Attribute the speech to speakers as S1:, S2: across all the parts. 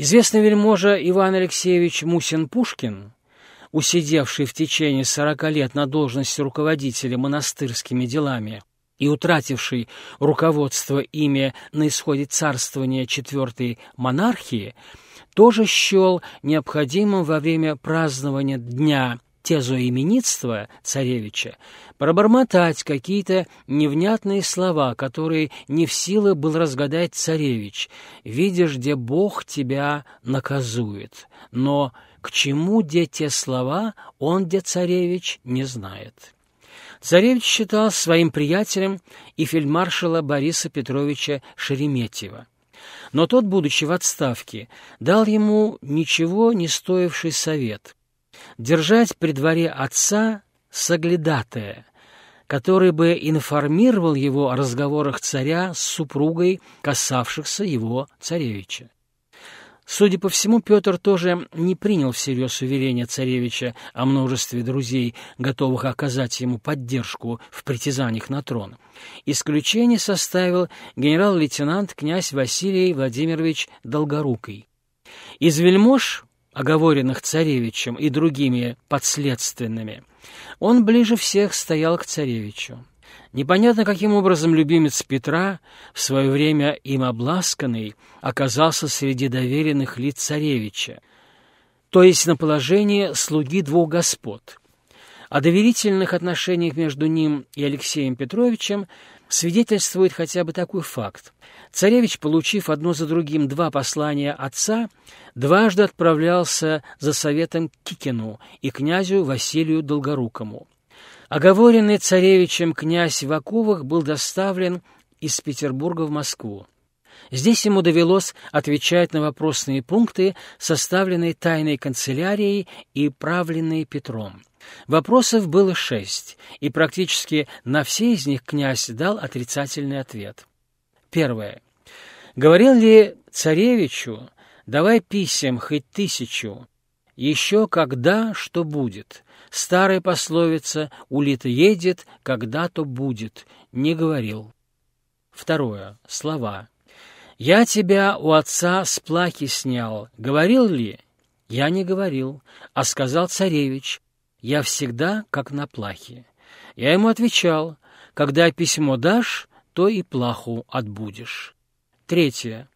S1: Известный вельможа Иван Алексеевич Мусин-Пушкин, усидевший в течение сорока лет на должности руководителя монастырскими делами и утративший руководство ими на исходе царствования четвертой монархии, тоже счел необходимым во время празднования Дня тезоименитства царевича пробормотать какие-то невнятные слова, которые не в силах был разгадать царевич, видишь, где Бог тебя наказует. Но к чему где те слова, он, где царевич, не знает. Царевич считал своим приятелем и фельдмаршала Бориса Петровича Шереметьева. Но тот, будучи в отставке, дал ему ничего не стоивший совет — держать при дворе отца соглядатая, который бы информировал его о разговорах царя с супругой, касавшихся его царевича. Судя по всему, Петр тоже не принял всерьез уверения царевича о множестве друзей, готовых оказать ему поддержку в притязаниях на трон. Исключение составил генерал-лейтенант князь Василий Владимирович Долгорукий. Из вельмож, оговоренных царевичем и другими подследственными, он ближе всех стоял к царевичу. Непонятно, каким образом любимец Петра, в свое время им обласканный, оказался среди доверенных лиц царевича, то есть на положении слуги двух господ. О доверительных отношениях между ним и Алексеем Петровичем свидетельствует хотя бы такой факт. Царевич, получив одно за другим два послания отца, дважды отправлялся за советом к Кикину и князю Василию Долгорукому. Оговоренный царевичем князь Ваковых был доставлен из Петербурга в Москву. Здесь ему довелось отвечать на вопросные пункты, составленные тайной канцелярией и правленные Петром. Вопросов было шесть, и практически на все из них князь дал отрицательный ответ. Первое. Говорил ли царевичу, давай писем хоть тысячу, еще когда что будет? Старая пословица «Улита едет, когда-то будет» не говорил. Второе. Слова. «Я тебя у отца с плахи снял. Говорил ли?» «Я не говорил, а сказал царевич. Я всегда как на плахе». Я ему отвечал, «Когда письмо дашь, то и плаху отбудешь». Третье.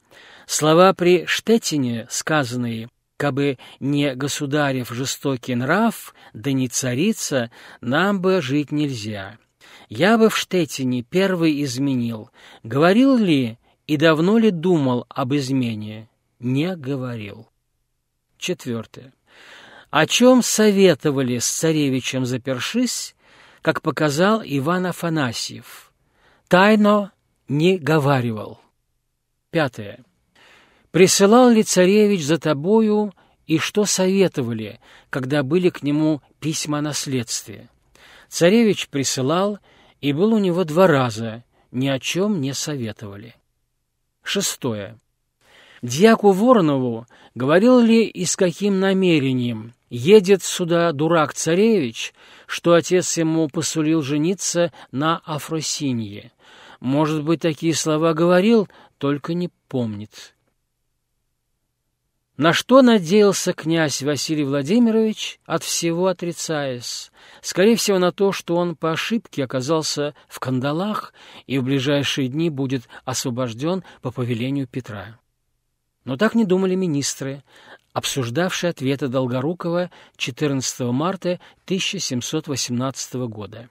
S1: Слова при Штеттине, сказанные Кабы не государев жестокий нрав, да не царица, нам бы жить нельзя. Я бы в Штетине первый изменил. Говорил ли и давно ли думал об измене? Не говорил. Четвертое. О чем советовали с царевичем запершись, как показал Иван Афанасьев? Тайно не говаривал. Пятое. Присылал ли царевич за тобою и что советовали, когда были к нему письма о наследстве? Царевич присылал, и был у него два раза, ни о чем не советовали. Шестое. Дьяку Воронову ли и с каким намерением едет сюда дурак-царевич, что отец ему посулил жениться на Афросинье? Может быть, такие слова говорил, только не помнит. На что надеялся князь Василий Владимирович, от всего отрицаясь? Скорее всего, на то, что он по ошибке оказался в кандалах и в ближайшие дни будет освобожден по повелению Петра. Но так не думали министры, обсуждавшие ответы Долгорукова 14 марта 1718 года.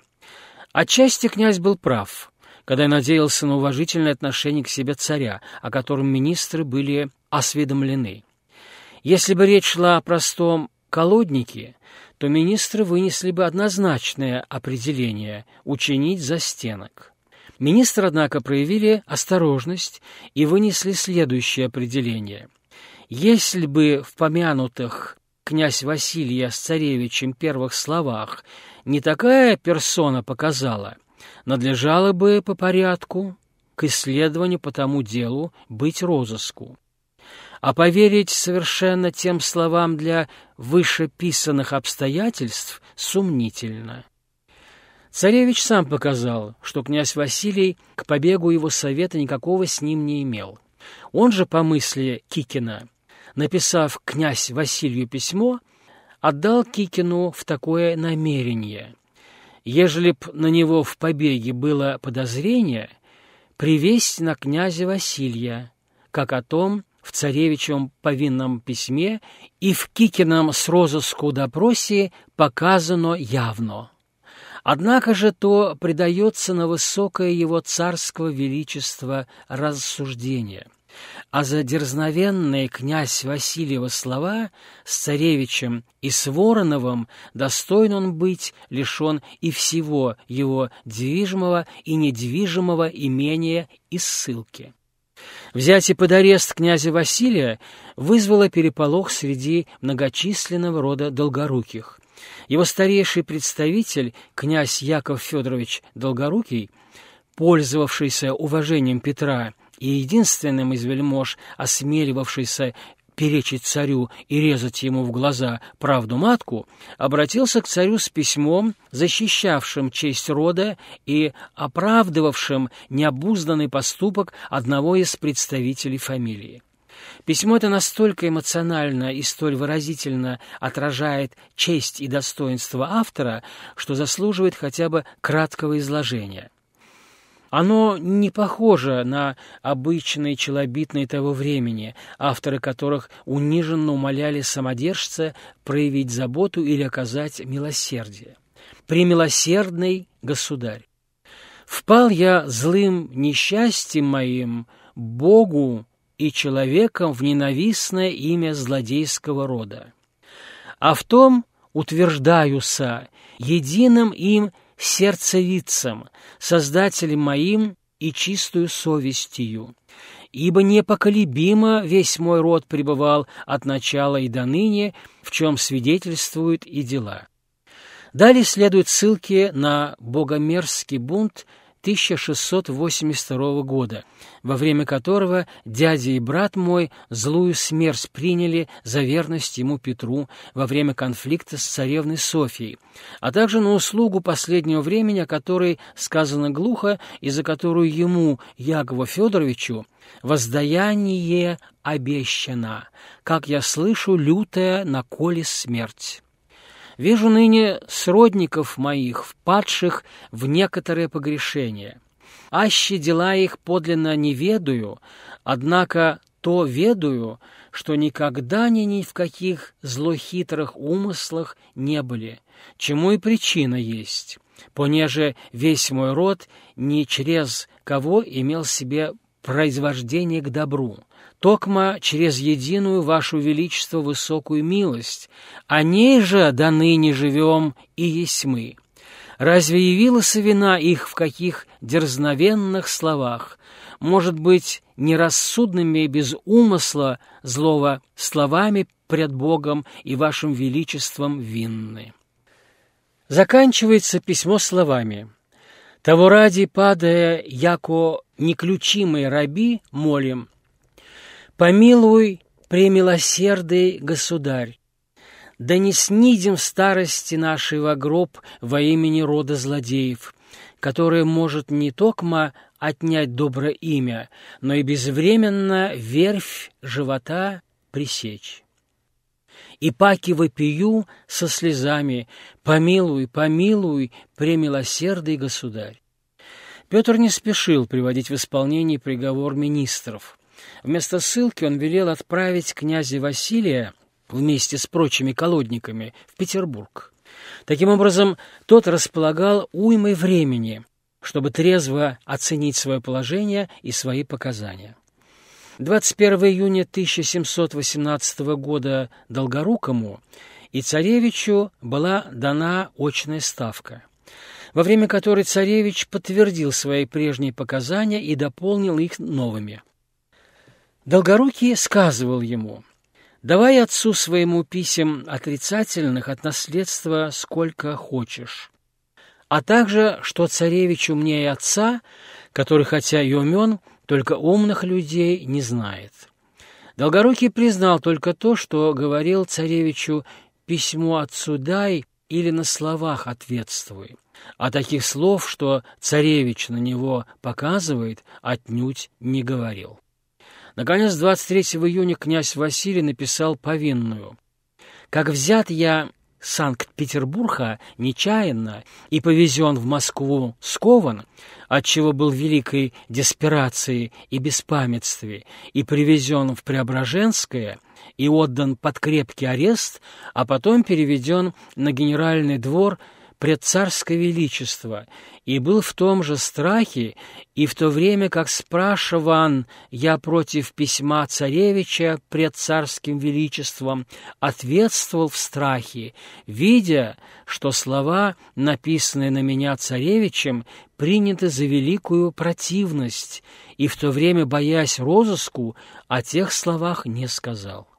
S1: Отчасти князь был прав, когда надеялся на уважительное отношение к себе царя, о котором министры были осведомлены. Если бы речь шла о простом колоднике, то министры вынесли бы однозначное определение «учинить за стенок». Министры, однако, проявили осторожность и вынесли следующее определение. Если бы в помянутых князь Василия с царевичем первых словах не такая персона показала, надлежало бы по порядку к исследованию по тому делу быть розыску а поверить совершенно тем словам для вышеписанных обстоятельств сомнительно. Царевич сам показал, что князь Василий к побегу его совета никакого с ним не имел. Он же, по мысли Кикина, написав князь Василию письмо, отдал Кикину в такое намерение. Ежели б на него в побеге было подозрение, привесть на князя Василия, как о том в царевичевом повинном письме и в Кикином с розыску допросе показано явно. Однако же то предается на высокое его царского величества рассуждение. А за дерзновенные князь Васильева слова с царевичем и с Вороновым достоин он быть лишен и всего его движимого и недвижимого имения и ссылки. Взятие под арест князя Василия вызвало переполох среди многочисленного рода долгоруких. Его старейший представитель, князь Яков Федорович Долгорукий, пользовавшийся уважением Петра и единственным из вельмож, осмеливавшийся перечить царю и резать ему в глаза правду матку, обратился к царю с письмом, защищавшим честь рода и оправдывавшим необузданный поступок одного из представителей фамилии. Письмо это настолько эмоционально и столь выразительно отражает честь и достоинство автора, что заслуживает хотя бы краткого изложения. Оно не похоже на обычные челобитные того времени, авторы которых униженно умоляли самодержца проявить заботу или оказать милосердие. «Премилосердный государь! Впал я злым несчастьем моим Богу и человеком в ненавистное имя злодейского рода. А в том утверждаюся единым им сердцевицем, создателем моим и чистую совестью. Ибо непоколебимо весь мой род пребывал от начала и до ныне, в чем свидетельствуют и дела. Далее следуют ссылки на богомерзкий бунт 1682 года, во время которого дядя и брат мой злую смерть приняли за верность ему Петру во время конфликта с царевной Софией, а также на услугу последнего времени, о которой сказано глухо и за которую ему, Якову Федоровичу, воздаяние обещано, как я слышу, лютая на коле смерть. Вижу ныне сродников моих, впадших в некоторые погрешения. Аще дела их подлинно не ведаю, однако то ведаю, что никогда ни ни в каких злохитрых умыслах не были, чему и причина есть, понеже весь мой род не через кого имел себе произвождение к добру, токма через единую вашу величество высокую милость, о ней же до ныне живем и есть мы. Разве явилась вина их в каких дерзновенных словах, может быть, нерассудными без умысла злого словами пред Богом и вашим величеством винны? Заканчивается письмо словами «Того ради, падая, яко неключимые раби, молим, Помилуй, премилосердый государь, да не снидем старости нашей во гроб во имени рода злодеев, который может не токмо отнять доброе имя, но и безвременно верфь живота пресечь. И паки вопию со слезами «Помилуй, помилуй, премилосердый государь». Петр не спешил приводить в исполнение приговор министров – Вместо ссылки он велел отправить князя Василия вместе с прочими колодниками в Петербург. Таким образом, тот располагал уймой времени, чтобы трезво оценить свое положение и свои показания. 21 июня 1718 года Долгорукому и царевичу была дана очная ставка, во время которой царевич подтвердил свои прежние показания и дополнил их новыми – Долгорукий сказывал ему, «Давай отцу своему писем отрицательных от наследства сколько хочешь, а также, что царевич умнее отца, который, хотя и умен, только умных людей не знает». Долгорукий признал только то, что говорил царевичу «письмо отцу дай» или на словах ответствуй, а таких слов, что царевич на него показывает, отнюдь не говорил. Наконец, 23 июня князь Василий написал повинную. «Как взят я Санкт-Петербурга нечаянно и повезен в Москву скован, отчего был великой деспирации и беспамятстве, и привезен в Преображенское и отдан под крепкий арест, а потом переведен на генеральный двор пред царское величество, и был в том же страхе, и в то время, как спрашиван я против письма царевича пред царским величеством, ответствовал в страхе, видя, что слова, написанные на меня царевичем, приняты за великую противность, и в то время, боясь розыску, о тех словах не сказал.